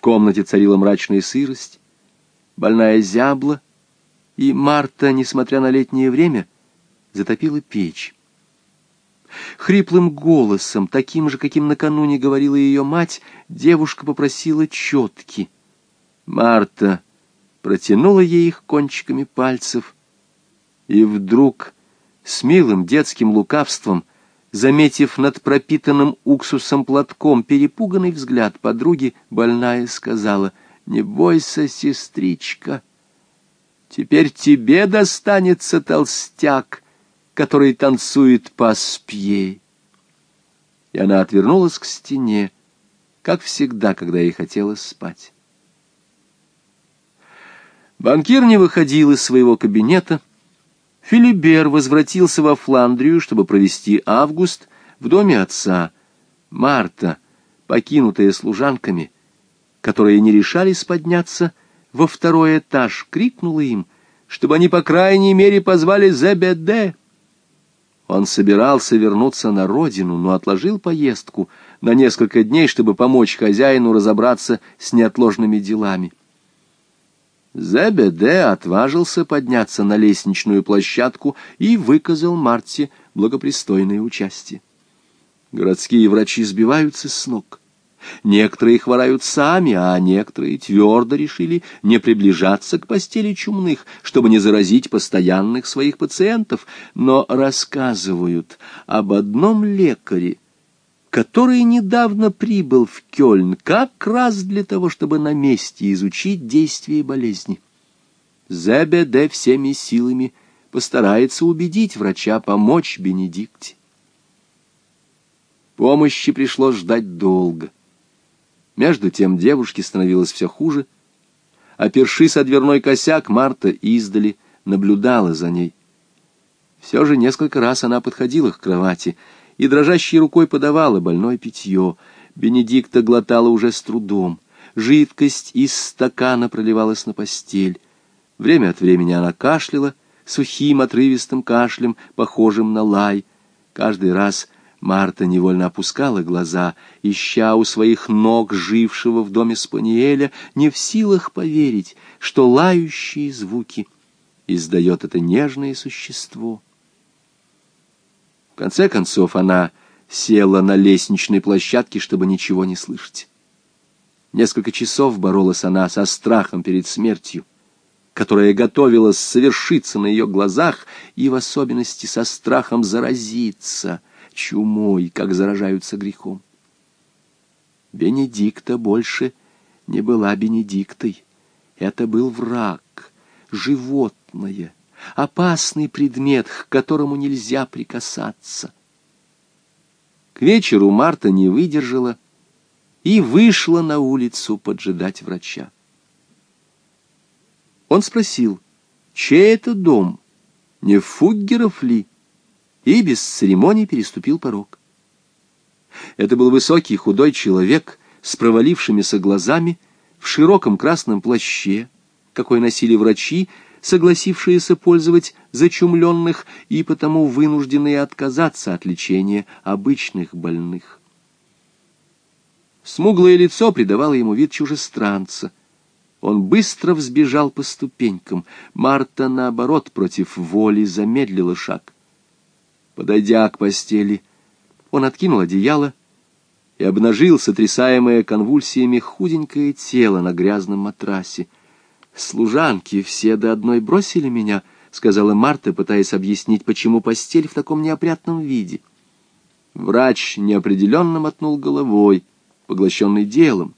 В комнате царила мрачная сырость, больная зябла, и Марта, несмотря на летнее время, затопила печь. Хриплым голосом, таким же, каким накануне говорила ее мать, девушка попросила четки. Марта протянула ей их кончиками пальцев, и вдруг с милым детским лукавством, заметив над пропитанным уксусом платком перепуганный взгляд подруги, больная сказала, «Не бойся, сестричка, теперь тебе достанется толстяк, который танцует по спье». И она отвернулась к стене, как всегда, когда ей хотелось спать. Банкир не выходил из своего кабинета, Филибер возвратился во Фландрию, чтобы провести август в доме отца. Марта, покинутая служанками, которые не решались подняться во второй этаж, крикнула им, чтобы они по крайней мере позвали ЗБД. Он собирался вернуться на родину, но отложил поездку на несколько дней, чтобы помочь хозяину разобраться с неотложными делами. ЗБД отважился подняться на лестничную площадку и выказал Марте благопристойное участие. Городские врачи сбиваются с ног. Некоторые хворают сами, а некоторые твердо решили не приближаться к постели чумных, чтобы не заразить постоянных своих пациентов, но рассказывают об одном лекаре, который недавно прибыл в Кёльн как раз для того, чтобы на месте изучить действие болезни. ЗБД всеми силами постарается убедить врача помочь Бенедикте. Помощи пришлось ждать долго. Между тем девушке становилось все хуже. Опершись о дверной косяк, Марта издали наблюдала за ней. Все же несколько раз она подходила к кровати — и дрожащей рукой подавала больное питье. Бенедикта глотала уже с трудом. Жидкость из стакана проливалась на постель. Время от времени она кашляла, сухим отрывистым кашлем, похожим на лай. Каждый раз Марта невольно опускала глаза, ища у своих ног жившего в доме Спаниеля, не в силах поверить, что лающие звуки издает это нежное существо конце концов она села на лестничной площадке, чтобы ничего не слышать. Несколько часов боролась она со страхом перед смертью, которая готовилась совершиться на ее глазах, и в особенности со страхом заразиться чумой, как заражаются грехом. Бенедикта больше не была Бенедиктой. Это был враг, животное — опасный предмет, к которому нельзя прикасаться. К вечеру Марта не выдержала и вышла на улицу поджидать врача. Он спросил, чей это дом, не Фуггеров ли, и без церемоний переступил порог. Это был высокий худой человек с провалившимися глазами, в широком красном плаще, какой носили врачи, согласившиеся пользовать зачумленных и потому вынужденные отказаться от лечения обычных больных. Смуглое лицо придавало ему вид чужестранца. Он быстро взбежал по ступенькам. Марта, наоборот, против воли замедлила шаг. Подойдя к постели, он откинул одеяло и обнажил сотрясаемое конвульсиями худенькое тело на грязном матрасе — «Служанки все до одной бросили меня», — сказала Марта, пытаясь объяснить, почему постель в таком неопрятном виде. Врач неопределенно мотнул головой, поглощенный делом.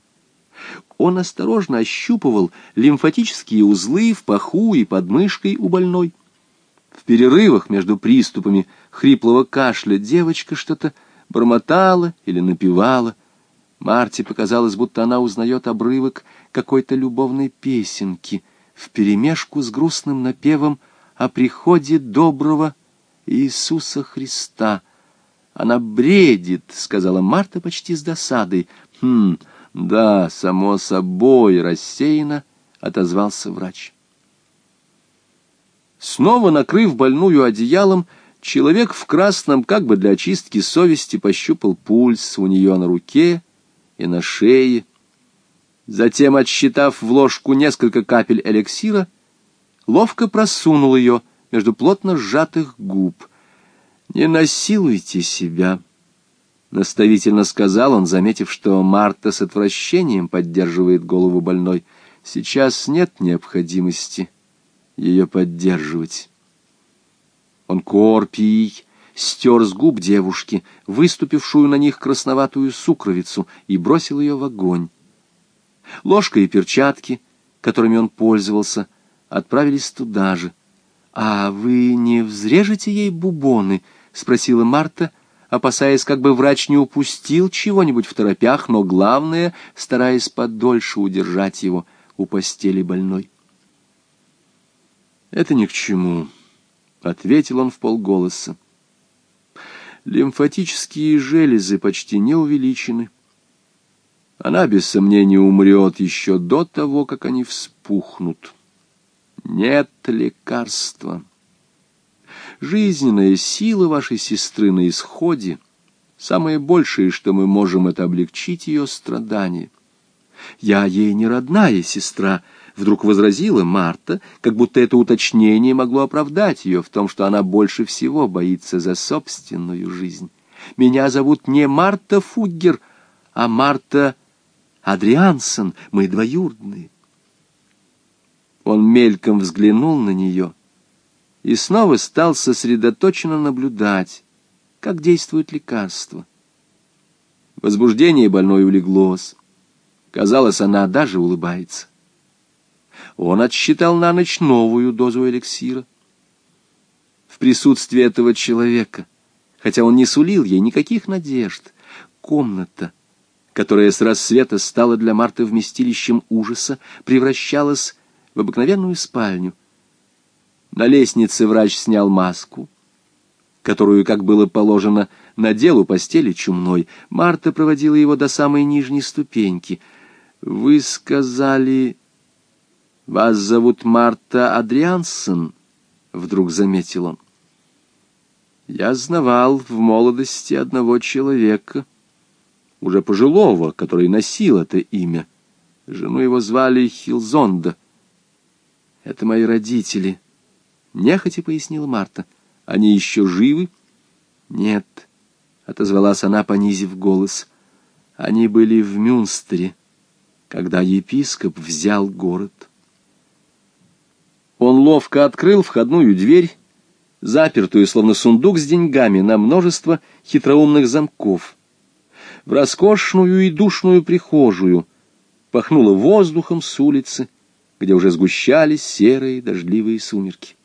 Он осторожно ощупывал лимфатические узлы в паху и под мышкой у больной. В перерывах между приступами хриплого кашля девочка что-то бормотала или напевала. Марте показалось, будто она узнает обрывок какой-то любовной песенки вперемешку с грустным напевом о приходе доброго Иисуса Христа. Она бредит, — сказала Марта почти с досадой. Хм, да, само собой, рассеянно отозвался врач. Снова накрыв больную одеялом, человек в красном, как бы для очистки совести, пощупал пульс у нее на руке, и на шее. Затем, отсчитав в ложку несколько капель эликсира, ловко просунул ее между плотно сжатых губ. «Не насилуйте себя», — наставительно сказал он, заметив, что Марта с отвращением поддерживает голову больной. «Сейчас нет необходимости ее поддерживать». Он корпий стер с губ девушки, выступившую на них красноватую сукровицу, и бросил ее в огонь. Ложка и перчатки, которыми он пользовался, отправились туда же. «А вы не взрежете ей бубоны?» — спросила Марта, опасаясь, как бы врач не упустил чего-нибудь в торопях, но главное, стараясь подольше удержать его у постели больной. «Это ни к чему», — ответил он в полголоса. «Лимфатические железы почти не увеличены». Она, без сомнения, умрет еще до того, как они вспухнут. Нет лекарства. Жизненная сила вашей сестры на исходе. Самое большее, что мы можем, это облегчить ее страдания. Я ей не родная сестра, — вдруг возразила Марта, как будто это уточнение могло оправдать ее в том, что она больше всего боится за собственную жизнь. Меня зовут не Марта Фуггер, а Марта Адриансон, мы двоюродные. Он мельком взглянул на нее и снова стал сосредоточенно наблюдать, как действует лекарство. Возбуждение больной улеглось. Казалось, она даже улыбается. Он отсчитал на ночь новую дозу эликсира. В присутствии этого человека, хотя он не сулил ей никаких надежд, комната — которая с рассвета стала для Марты вместилищем ужаса, превращалась в обыкновенную спальню. На лестнице врач снял маску, которую, как было положено, надел у постели чумной. Марта проводила его до самой нижней ступеньки. «Вы сказали, вас зовут Марта Адриансон?» — вдруг заметил он. «Я знавал в молодости одного человека» уже пожилого, который носил это имя. Жену его звали Хилзонда. «Это мои родители», — нехотя пояснила Марта. «Они еще живы?» «Нет», — отозвалась она, понизив голос. «Они были в Мюнстере, когда епископ взял город». Он ловко открыл входную дверь, запертую, словно сундук с деньгами, на множество хитроумных замков — в роскошную и душную прихожую, пахнуло воздухом с улицы, где уже сгущались серые дождливые сумерки.